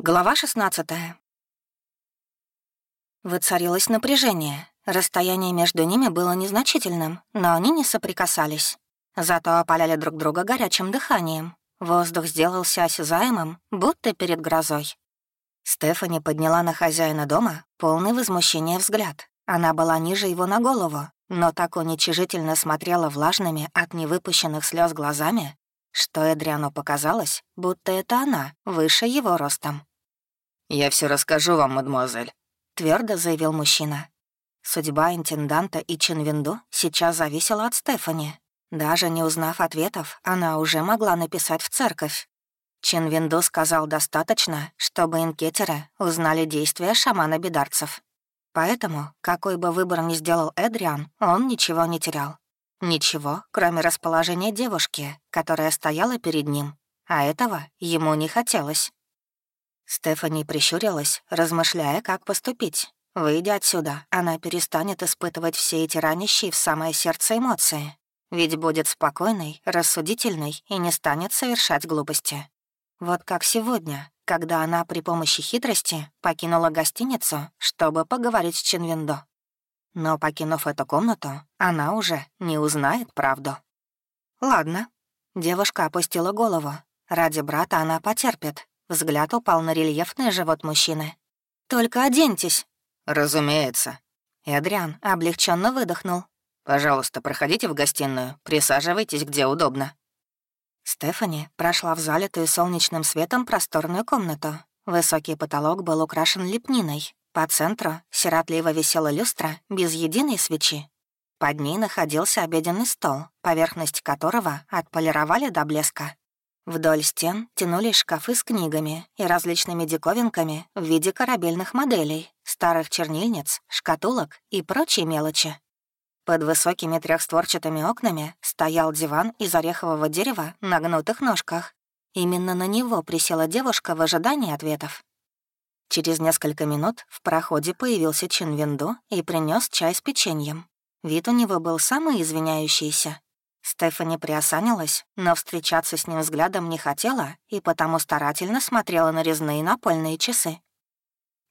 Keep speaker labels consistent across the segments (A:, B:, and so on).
A: Глава 16 Воцарилось напряжение. Расстояние между ними было незначительным, но они не соприкасались. Зато опаляли друг друга горячим дыханием. Воздух сделался осязаемым, будто перед грозой. Стефани подняла на хозяина дома полный возмущения взгляд. Она была ниже его на голову, но так уничижительно смотрела влажными от невыпущенных слез глазами, что Эдриану показалось, будто это она, выше его ростом.
B: «Я все расскажу вам, мадемуазель», — твердо заявил мужчина.
A: Судьба интенданта и Чинвинду сейчас зависела от Стефани. Даже не узнав ответов, она уже могла написать в церковь. Чинвинду сказал достаточно, чтобы инкетеры узнали действия шамана бедарцев. Поэтому, какой бы выбор ни сделал Эдриан, он ничего не терял. Ничего, кроме расположения девушки, которая стояла перед ним, а этого ему не хотелось. Стефани прищурилась, размышляя, как поступить. Выйдя отсюда, она перестанет испытывать все эти ранящие в самое сердце эмоции. Ведь будет спокойной, рассудительной и не станет совершать глупости. Вот как сегодня, когда она при помощи хитрости покинула гостиницу, чтобы поговорить с Чинвиндо. Но, покинув эту комнату, она уже не узнает правду. «Ладно». Девушка опустила голову. Ради брата она потерпит, Взгляд упал на рельефный живот мужчины. «Только оденьтесь».
B: «Разумеется».
A: Эдриан облегченно выдохнул.
B: «Пожалуйста, проходите в гостиную, присаживайтесь где удобно».
A: Стефани прошла в залитую солнечным светом просторную комнату. Высокий потолок был украшен лепниной. По центру сиротливо висела люстра без единой свечи. Под ней находился обеденный стол, поверхность которого отполировали до блеска. Вдоль стен тянулись шкафы с книгами и различными диковинками в виде корабельных моделей, старых чернильниц, шкатулок и прочей мелочи. Под высокими трехстворчатыми окнами стоял диван из орехового дерева на гнутых ножках. Именно на него присела девушка в ожидании ответов. Через несколько минут в проходе появился Чинвинду и принес чай с печеньем. Вид у него был самый извиняющийся. Стефани приосанилась, но встречаться с ним взглядом не хотела и потому старательно смотрела на резные напольные часы.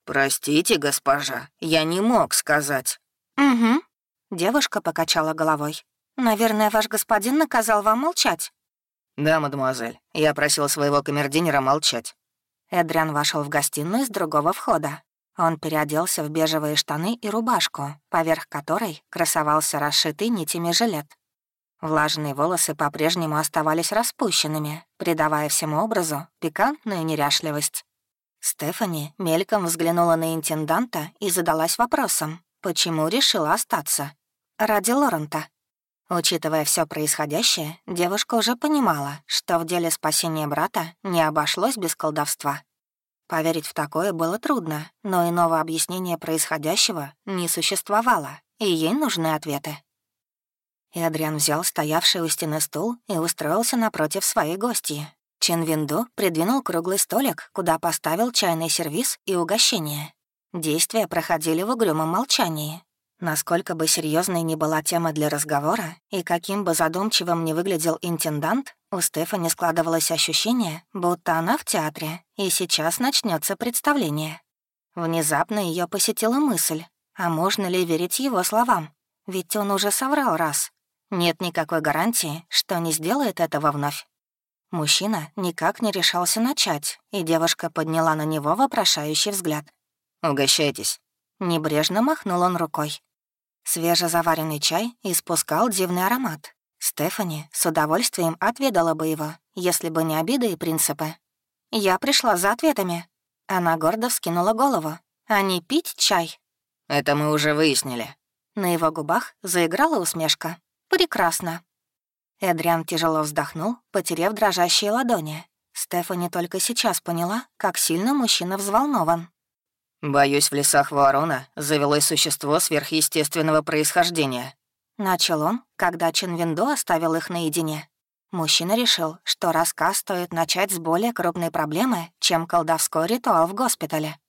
B: «Простите, госпожа, я не мог сказать».
A: «Угу». Девушка покачала головой. «Наверное, ваш господин наказал вам молчать».
B: «Да, мадемуазель, я просил своего камердинера молчать».
A: Эдриан вошел в гостиную с другого входа. Он переоделся в бежевые штаны и рубашку, поверх которой красовался расшитый нитями жилет. Влажные волосы по-прежнему оставались распущенными, придавая всему образу пикантную неряшливость. Стефани мельком взглянула на интенданта и задалась вопросом, почему решила остаться. Ради Лорента. Учитывая все происходящее, девушка уже понимала, что в деле спасения брата не обошлось без колдовства. Поверить в такое было трудно, но иного объяснения происходящего не существовало, и ей нужны ответы. И Адриан взял стоявший у стены стул и устроился напротив своей гости. Чин Винду придвинул круглый столик, куда поставил чайный сервиз и угощение. Действия проходили в угрюмом молчании. Насколько бы серьезной ни была тема для разговора, и каким бы задумчивым ни выглядел интендант, у Стефани складывалось ощущение, будто она в театре, и сейчас начнется представление. Внезапно ее посетила мысль, а можно ли верить его словам? Ведь он уже соврал раз, нет никакой гарантии, что не сделает этого вновь. Мужчина никак не решался начать, и девушка подняла на него вопрошающий взгляд.
B: «Угощайтесь».
A: Небрежно махнул он рукой. Свежезаваренный чай испускал дивный аромат. Стефани с удовольствием отведала бы его, если бы не обиды и принципы. «Я пришла за ответами». Она гордо вскинула голову. «А не пить чай?»
B: «Это мы уже выяснили».
A: На его губах заиграла усмешка. «Прекрасно». Эдриан тяжело вздохнул, потеряв дрожащие ладони. Стефани только сейчас поняла, как сильно мужчина взволнован.
B: «Боюсь, в лесах Вуарона завелось существо сверхъестественного происхождения».
A: Начал он, когда Чинвиндо оставил их наедине. Мужчина решил, что рассказ стоит начать с более крупной проблемы, чем колдовской ритуал в госпитале.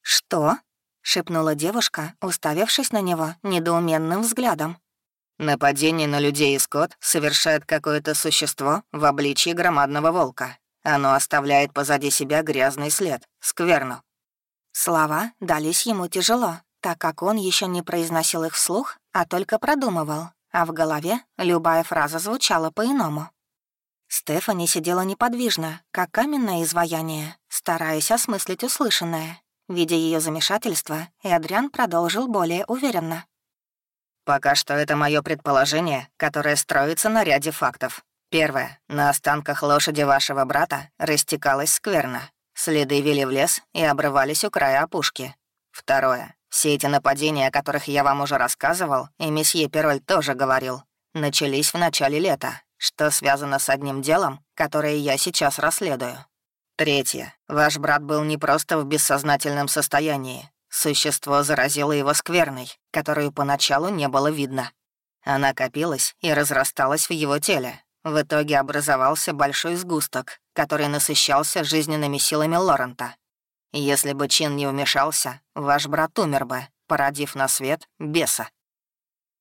A: «Что?» — шепнула девушка, уставившись на него недоуменным взглядом.
B: Нападение на людей и скот совершает какое-то существо в обличии громадного волка. Оно оставляет позади себя грязный след, скверну».
A: Слова дались ему тяжело, так как он еще не произносил их вслух, а только продумывал, а в голове любая фраза звучала по-иному. Стефани сидела неподвижно, как каменное изваяние, стараясь осмыслить услышанное. Видя ее замешательство, Эдриан продолжил более уверенно.
B: «Пока что это мое предположение, которое строится на ряде фактов. Первое. На останках лошади вашего брата растекалась скверно. Следы вели в лес и обрывались у края опушки. Второе. Все эти нападения, о которых я вам уже рассказывал, и месье Пероль тоже говорил, начались в начале лета, что связано с одним делом, которое я сейчас расследую. Третье. Ваш брат был не просто в бессознательном состоянии. Существо заразило его скверной, которую поначалу не было видно. Она копилась и разрасталась в его теле. В итоге образовался большой сгусток, который насыщался жизненными силами Лорента. Если бы Чин не вмешался, ваш брат умер бы, породив на свет беса.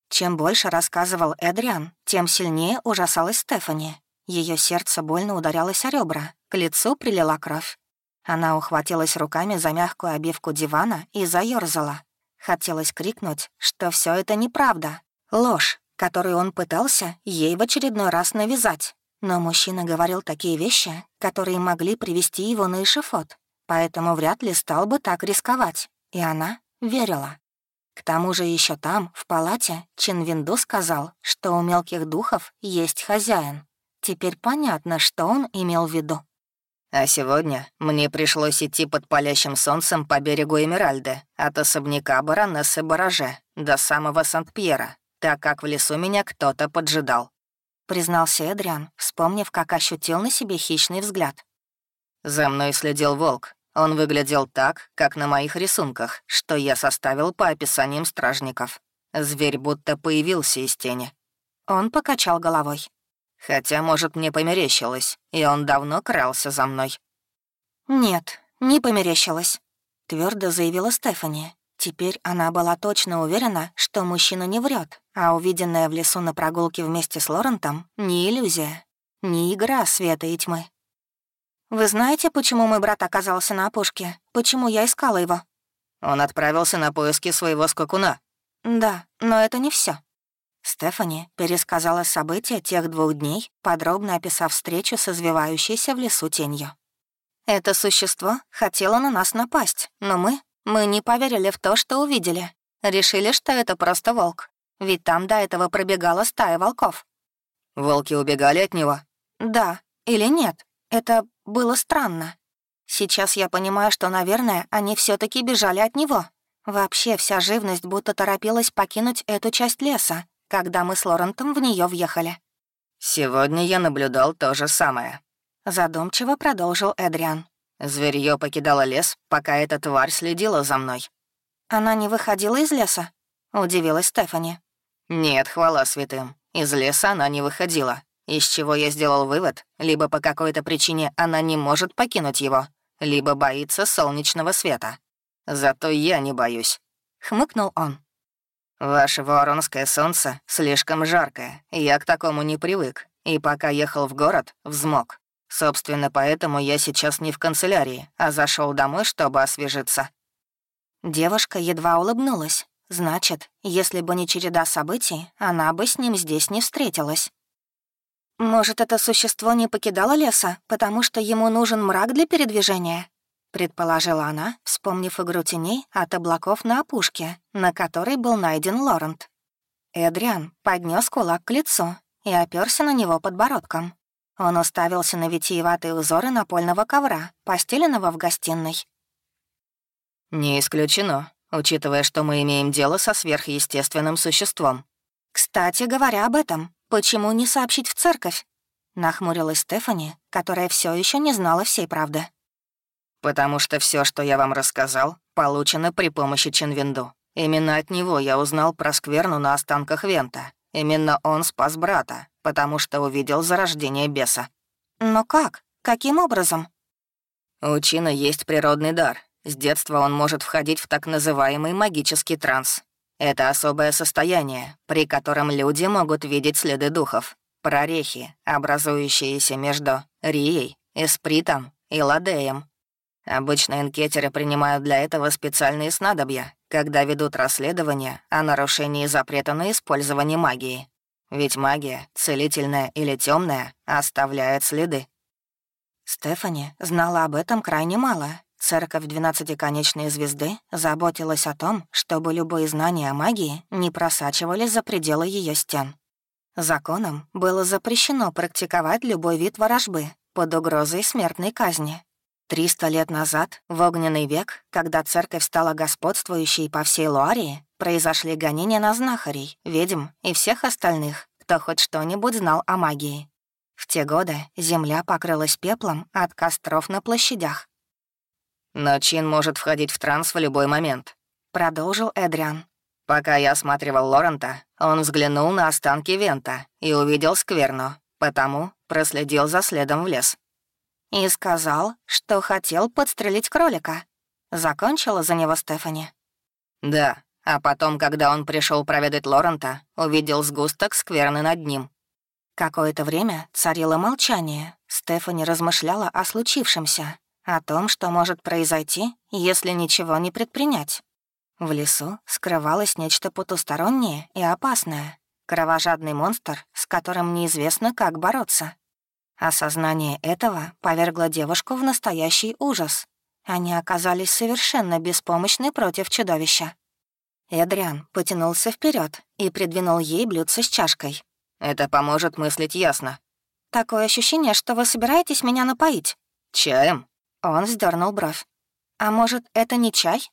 A: Чем больше рассказывал Эдриан, тем сильнее ужасалась Стефани. Ее сердце больно ударялось о ребра, к лицу прилила кровь. Она ухватилась руками за мягкую обивку дивана и заёрзала. Хотелось крикнуть, что все это неправда, ложь, которую он пытался ей в очередной раз навязать. Но мужчина говорил такие вещи, которые могли привести его на эшифот, поэтому вряд ли стал бы так рисковать. И она верила. К тому же еще там, в палате, Чин Винду сказал, что у мелких духов есть хозяин. Теперь понятно, что он имел в виду.
B: А сегодня мне пришлось идти под палящим солнцем по берегу Эмеральды, от особняка баронессы Бараже до самого Сант-Пьера, так как в лесу меня кто-то поджидал.
A: Признался Эдриан, вспомнив, как ощутил на себе хищный взгляд.
B: За мной следил волк. Он выглядел так, как на моих рисунках, что я составил по описаниям стражников. Зверь будто появился из тени.
A: Он покачал головой.
B: Хотя, может, мне померещилось, и он давно крался за мной.
A: «Нет, не померещилось», — твердо заявила Стефани. Теперь она была точно уверена, что мужчина не врет, а увиденное в лесу на прогулке вместе с Лорентом — не иллюзия, не игра света и тьмы. «Вы знаете, почему мой брат оказался на опушке? Почему я искала его?»
B: Он отправился на поиски своего скакуна.
A: «Да, но это не все. Стефани пересказала события тех двух дней, подробно описав встречу с извивающейся в лесу тенью. Это существо хотело на нас напасть, но мы, мы не поверили в то, что увидели. Решили, что это просто волк. Ведь там до этого пробегала стая волков.
B: Волки убегали от него?
A: Да. Или нет? Это было странно. Сейчас я понимаю, что, наверное, они все таки бежали от него. Вообще вся живность будто торопилась покинуть эту часть леса, когда мы с Лорентом в нее въехали.
B: «Сегодня я наблюдал то же самое», —
A: задумчиво продолжил Эдриан.
B: Зверье покидало лес, пока эта тварь следила за мной.
A: «Она не выходила из леса?» — удивилась Стефани.
B: «Нет, хвала святым. Из леса она не выходила. Из чего я сделал вывод, либо по какой-то причине она не может покинуть его, либо боится солнечного света. Зато я не боюсь», — хмыкнул он. «Ваше воронское солнце слишком жаркое, я к такому не привык, и пока ехал в город, взмок. Собственно, поэтому я сейчас не в канцелярии, а зашел домой, чтобы освежиться».
A: Девушка едва улыбнулась. Значит, если бы не череда событий, она бы с ним здесь не встретилась. «Может, это существо не покидало леса, потому что ему нужен мрак для передвижения?» Предположила она, вспомнив игру теней от облаков на опушке, на которой был найден Лорент. Эдриан поднес кулак к лицу и оперся на него подбородком. Он уставился на витиеватые узоры напольного ковра, постеленного в гостиной.
B: «Не исключено, учитывая, что мы имеем дело со сверхъестественным существом».
A: «Кстати, говоря об этом, почему не сообщить в церковь?» — нахмурилась Стефани, которая все еще не знала всей правды.
B: «Потому что все, что я вам рассказал, получено при помощи Чинвинду. Именно от него я узнал про скверну на останках Вента. Именно он спас брата, потому что увидел зарождение беса».
A: «Но как? Каким образом?»
B: У Чина есть природный дар. С детства он может входить в так называемый магический транс. Это особое состояние, при котором люди могут видеть следы духов, прорехи, образующиеся между Рией, Эспритом и Ладеем. Обычно инкетеры принимают для этого специальные снадобья, когда ведут расследование о нарушении запрета на использование магии. Ведь магия, целительная или темная, оставляет следы.
A: Стефани знала об этом крайне мало. Церковь Двенадцатиконечной Звезды заботилась о том, чтобы любые знания о магии не просачивались за пределы ее стен. Законом было запрещено практиковать любой вид ворожбы под угрозой смертной казни. Триста лет назад, в огненный век, когда церковь стала господствующей по всей Луарии, произошли гонения на знахарей, ведьм и всех остальных, кто хоть что-нибудь знал о магии. В те годы земля покрылась пеплом от костров на площадях.
B: «Но Чин может входить в транс в любой момент», — продолжил Эдриан. «Пока я осматривал Лорента, он взглянул на останки Вента и увидел скверну, потому проследил за следом в лес».
A: «И сказал, что хотел подстрелить кролика», — закончила за него Стефани.
B: «Да, а потом, когда он пришел проведать Лорента, увидел сгусток скверны над ним.
A: Какое-то время царило молчание. Стефани размышляла о случившемся, о том, что может произойти, если ничего не предпринять. В лесу скрывалось нечто потустороннее и опасное. Кровожадный монстр, с которым неизвестно, как бороться. Осознание этого повергло девушку в настоящий ужас. Они оказались совершенно беспомощны против чудовища. Эдриан потянулся вперед и придвинул ей блюдце с чашкой.
B: Это поможет мыслить ясно.
A: Такое ощущение, что вы собираетесь меня напоить.
B: Чаем?
A: Он вздернул бровь. А может, это не чай?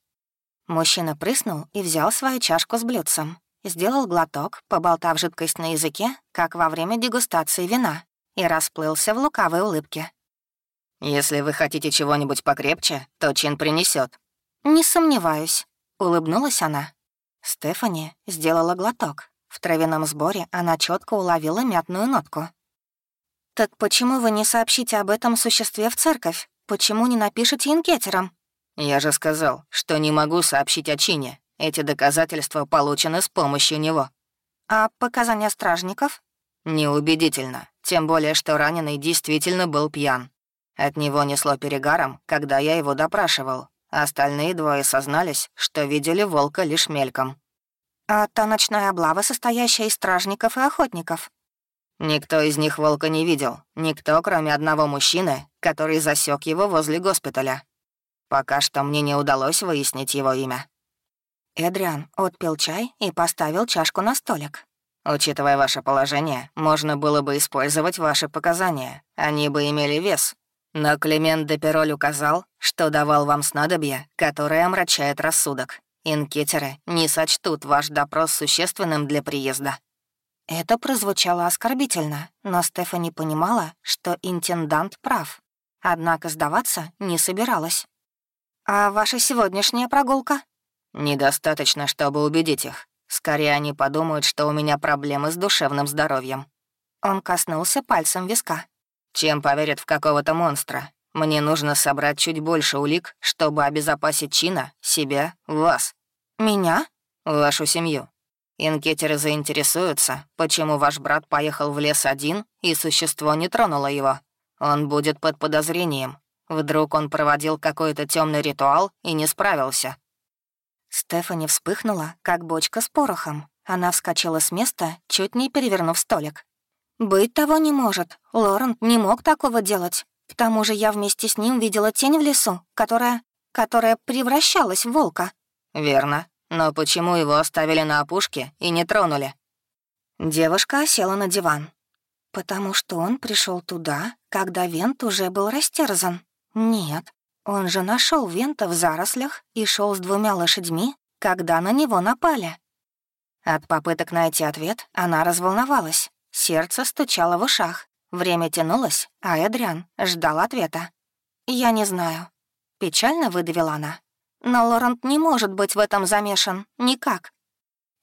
A: Мужчина прыснул и взял свою чашку с блюдцем. Сделал глоток, поболтав жидкость на языке, как во время дегустации вина, и расплылся в лукавой улыбке.
B: «Если вы хотите чего-нибудь покрепче, то Чин принесет.
A: «Не сомневаюсь», — улыбнулась она. Стефани сделала глоток, в травяном сборе она четко уловила мятную нотку. «Так почему вы не сообщите об этом существе в церковь? Почему не напишете инкетерам?»
B: «Я же сказал, что не могу сообщить о чине. Эти доказательства получены с помощью него».
A: «А показания стражников?»
B: «Неубедительно. Тем более, что раненый действительно был пьян. От него несло перегаром, когда я его допрашивал. Остальные двое сознались, что видели волка лишь мельком.
A: А та ночная облава, состоящая из стражников и охотников?
B: Никто из них волка не видел. Никто, кроме одного мужчины, который засек его возле госпиталя. Пока что мне не удалось выяснить его имя.
A: Эдриан отпил чай и поставил чашку на столик.
B: Учитывая ваше положение, можно было бы использовать ваши показания. Они бы имели вес. Но Климент де Пероль указал, что давал вам снадобье, которое омрачает рассудок. Инкетеры не сочтут ваш допрос существенным для приезда».
A: Это прозвучало оскорбительно, но Стефани понимала, что интендант прав. Однако сдаваться не собиралась. «А ваша сегодняшняя прогулка?»
B: «Недостаточно, чтобы убедить их. Скорее они подумают, что у меня проблемы с душевным здоровьем».
A: Он коснулся пальцем виска.
B: «Чем поверят в какого-то монстра? Мне нужно собрать чуть больше улик, чтобы обезопасить Чина, себя, вас.
A: Меня?
B: Вашу семью. Инкетеры заинтересуются, почему ваш брат поехал в лес один, и существо не тронуло его. Он будет под подозрением. Вдруг он проводил какой-то темный ритуал и не справился.
A: Стефани вспыхнула, как бочка с порохом. Она вскочила с места, чуть не перевернув столик. «Быть того не может. Лорент не мог такого делать. К тому же я вместе с ним видела тень в лесу, которая... которая превращалась в волка».
B: «Верно. Но почему его оставили на опушке и не тронули?»
A: Девушка села на диван. «Потому что он пришел туда, когда Вент уже был растерзан. Нет, он же нашел Вента в зарослях и шел с двумя лошадьми, когда на него напали». От попыток найти ответ она разволновалась. Сердце стучало в ушах. Время тянулось, а Эдриан ждал ответа. «Я не знаю». Печально выдавила она. «Но Лорент не может быть в этом замешан. Никак».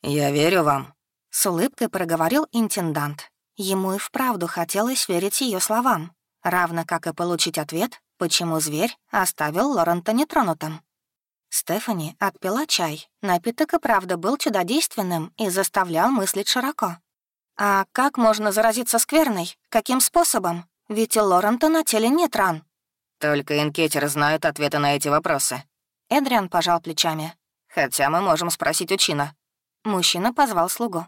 B: «Я верю вам», —
A: с улыбкой проговорил интендант. Ему и вправду хотелось верить ее словам, равно как и получить ответ, почему зверь оставил Лорента нетронутым. Стефани отпила чай. Напиток и правда был чудодейственным и заставлял мыслить широко. «А как можно заразиться скверной? Каким способом? Ведь у Лорента на теле нет ран».
B: Только инкетер знают ответы на эти вопросы.
A: Эдриан пожал плечами.
B: Хотя мы можем спросить у Чина.
A: Мужчина позвал слугу.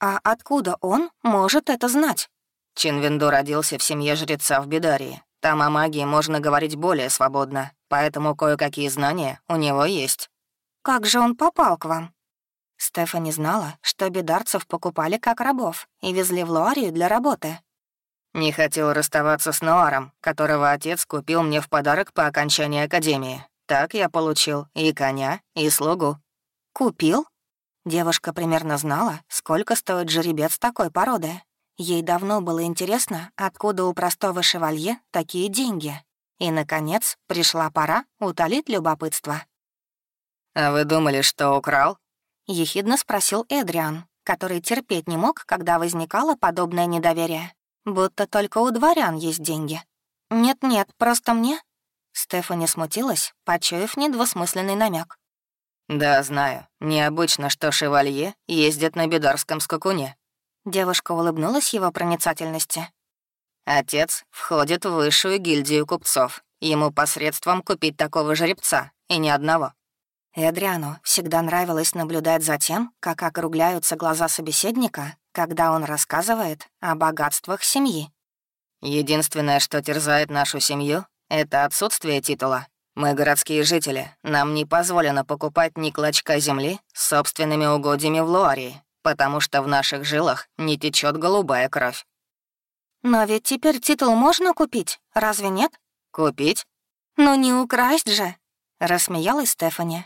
A: А откуда он может это знать?
B: Чин Винду родился в семье жреца в Бедарии. Там о магии можно говорить более свободно, поэтому кое-какие знания у него есть.
A: Как же он попал к вам? Стефани знала, что бедарцев покупали как рабов и везли в Луарию для работы.
B: Не хотел расставаться с Нуаром, которого отец купил мне в подарок по окончании академии. Так я получил и коня, и слугу.
A: Купил? Девушка примерно знала, сколько стоит жеребец такой породы. Ей давно было интересно, откуда у простого шевалье такие деньги. И, наконец, пришла пора утолить любопытство.
B: «А вы думали, что украл?»
A: — ехидно спросил Эдриан, который терпеть не мог, когда возникало подобное недоверие. Будто только у дворян есть деньги. «Нет-нет, просто мне...» Стефани смутилась, почуяв недвусмысленный намек.
B: «Да, знаю. Необычно, что шевалье ездит на бедарском скакуне».
A: Девушка улыбнулась его проницательности.
B: «Отец входит в высшую гильдию купцов. Ему посредством купить такого жеребца, и ни одного.
A: Эдриану всегда нравилось наблюдать за тем, как округляются глаза собеседника, когда он рассказывает о богатствах семьи.
B: «Единственное, что терзает нашу семью, это отсутствие титула. Мы городские жители, нам не позволено покупать ни клочка земли с собственными угодьями в Луарии, потому что в наших жилах не течет голубая кровь».
A: «Но ведь теперь титул можно купить, разве нет?»
B: «Купить?»
A: «Ну не украсть же!» — рассмеялась Стефани.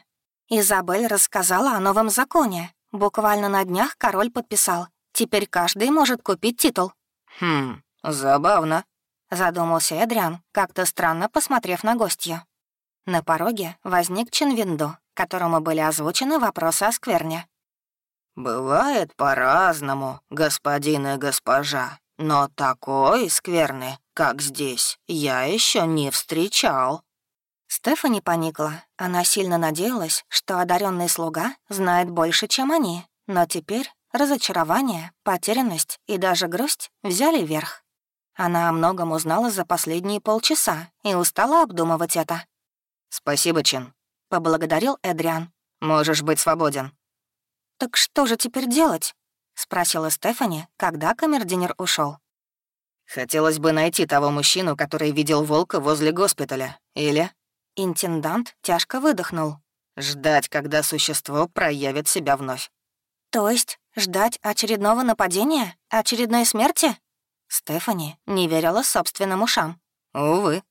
A: Изабель рассказала о новом законе. Буквально на днях король подписал. Теперь каждый может купить титул.
B: «Хм, забавно», —
A: задумался Эдриан, как-то странно посмотрев на гостью. На пороге возник Чинвинду, которому были озвучены вопросы о скверне.
B: «Бывает по-разному, господин и госпожа, но такой скверны, как здесь, я еще не встречал».
A: Стефани поникла. Она сильно надеялась, что одаренный слуга знает больше, чем они. Но теперь разочарование, потерянность и даже грусть взяли верх. Она о многом узнала за последние полчаса и устала обдумывать это.
B: «Спасибо, Чин», —
A: поблагодарил Эдриан.
B: «Можешь быть свободен».
A: «Так что же теперь делать?» — спросила Стефани, когда камердинер ушел.
B: «Хотелось бы найти того мужчину, который видел волка возле госпиталя. Или
A: Интендант тяжко выдохнул.
B: «Ждать, когда существо проявит себя вновь».
A: «То есть ждать очередного нападения? Очередной смерти?» Стефани не верила собственным ушам.
B: «Увы».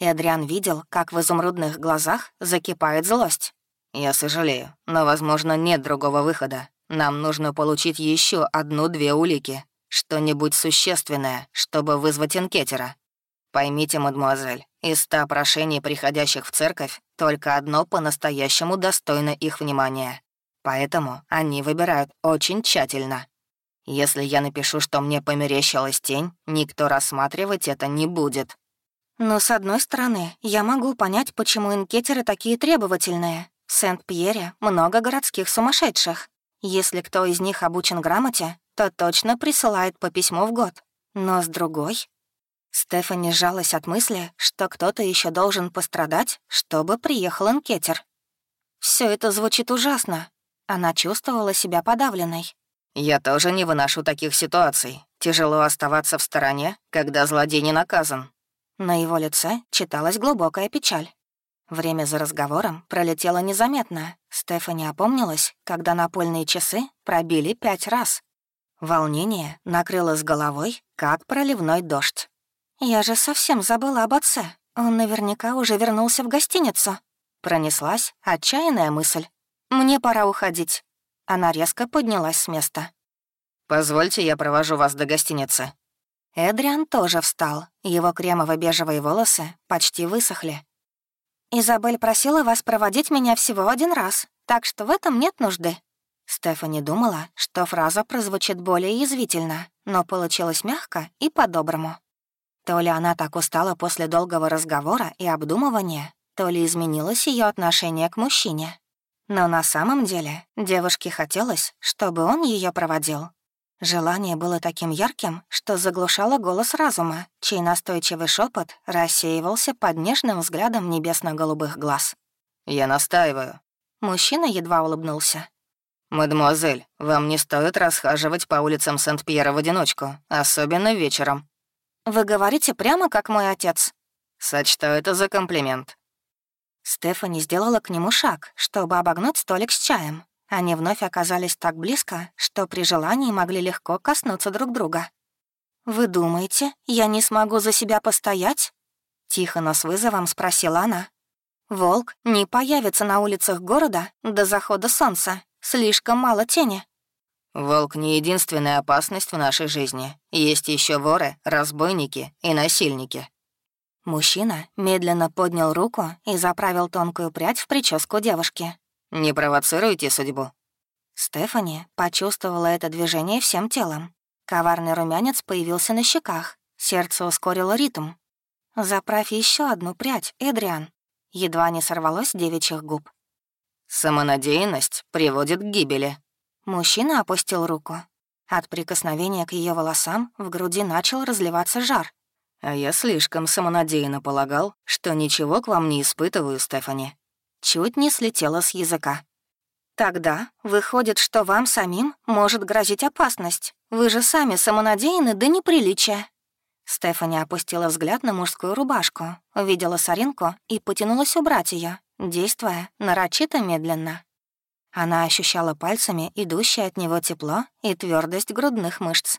A: Эдриан видел, как в изумрудных глазах закипает злость.
B: «Я сожалею, но, возможно, нет другого выхода. Нам нужно получить еще одну-две улики, что-нибудь существенное, чтобы вызвать инкетера. Поймите, мадемуазель, из ста прошений, приходящих в церковь, только одно по-настоящему достойно их внимания. Поэтому они выбирают очень тщательно. Если я напишу, что мне померещилась тень, никто рассматривать это не будет.
A: Но, с одной стороны, я могу понять, почему инкетеры такие требовательные. В Сент-Пьере много городских сумасшедших. Если кто из них обучен грамоте, то точно присылает по письму в год. Но с другой, Стефани сжалась от мысли, что кто-то еще должен пострадать, чтобы приехал инкетер. Все это звучит ужасно. Она чувствовала себя подавленной.
B: «Я тоже не выношу таких ситуаций. Тяжело оставаться в стороне, когда злодей не наказан».
A: На его лице читалась глубокая печаль. Время за разговором пролетело незаметно. Стефани опомнилась, когда напольные часы пробили пять раз. Волнение накрыло с головой, как проливной дождь. «Я же совсем забыла об отце. Он наверняка уже вернулся в гостиницу». Пронеслась отчаянная мысль. «Мне пора уходить». Она резко поднялась с места.
B: «Позвольте, я провожу вас до гостиницы».
A: Эдриан тоже встал. Его кремово-бежевые волосы почти высохли. «Изабель просила вас проводить меня всего один раз, так что в этом нет нужды». Стефани думала, что фраза прозвучит более язвительно, но получилось мягко и по-доброму. То ли она так устала после долгого разговора и обдумывания, то ли изменилось ее отношение к мужчине. Но на самом деле девушке хотелось, чтобы он ее проводил. Желание было таким ярким, что заглушало голос разума, чей настойчивый шепот рассеивался под нежным взглядом небесно-голубых глаз.
B: «Я настаиваю».
A: Мужчина едва улыбнулся.
B: «Мадемуазель, вам не стоит расхаживать по улицам Сент-Пьера в одиночку, особенно вечером».
A: «Вы говорите прямо, как мой отец».
B: «Сочту это за комплимент».
A: Стефани сделала к нему шаг, чтобы обогнуть столик с чаем, они вновь оказались так близко, что при желании могли легко коснуться друг друга. «Вы думаете, я не смогу за себя постоять?» Тихо, но с вызовом спросила она. «Волк не появится на улицах города до захода солнца. Слишком мало тени».
B: «Волк не единственная опасность в нашей жизни. Есть еще воры, разбойники и насильники».
A: Мужчина медленно поднял руку и заправил тонкую прядь в прическу девушки.
B: Не провоцируйте судьбу».
A: Стефани почувствовала это движение всем телом. Коварный румянец появился на щеках. Сердце ускорило ритм. «Заправь еще одну прядь, Эдриан». Едва не сорвалось девичьих губ.
B: «Самонадеянность приводит к гибели».
A: Мужчина опустил руку. От прикосновения к ее волосам в груди начал разливаться жар.
B: «А я слишком самонадеянно полагал, что ничего к вам не испытываю, Стефани
A: чуть не слетела с языка. «Тогда выходит, что вам самим может грозить опасность. Вы же сами самонадеяны до неприличия». Стефани опустила взгляд на мужскую рубашку, увидела соринку и потянулась убрать ее, действуя нарочито медленно. Она ощущала пальцами идущее от него тепло и твердость грудных мышц.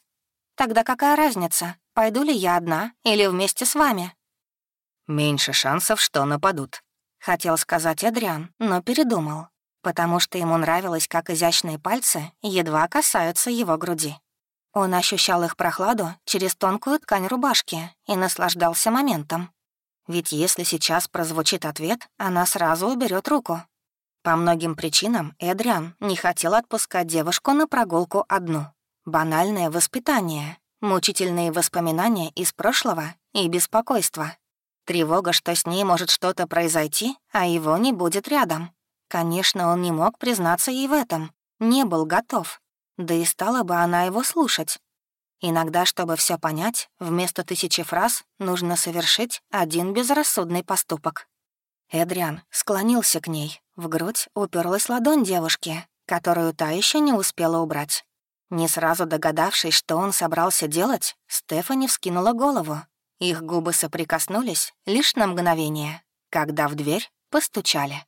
A: «Тогда какая разница, пойду ли я одна или вместе с вами?»
B: «Меньше шансов, что нападут»,
A: Хотел сказать Адриан, но передумал, потому что ему нравилось, как изящные пальцы едва касаются его груди. Он ощущал их прохладу через тонкую ткань рубашки и наслаждался моментом. Ведь если сейчас прозвучит ответ, она сразу уберет руку. По многим причинам Эдриан не хотел отпускать девушку на прогулку одну. Банальное воспитание, мучительные воспоминания из прошлого и беспокойство. Тревога, что с ней может что-то произойти, а его не будет рядом. Конечно, он не мог признаться ей в этом, не был готов. Да и стала бы она его слушать. Иногда, чтобы все понять, вместо тысячи фраз нужно совершить один безрассудный поступок. Эдриан склонился к ней. В грудь уперлась ладонь девушки, которую та еще не успела убрать. Не сразу догадавшись, что он собрался делать, Стефани вскинула голову, их губы соприкоснулись лишь на мгновение, когда в дверь постучали.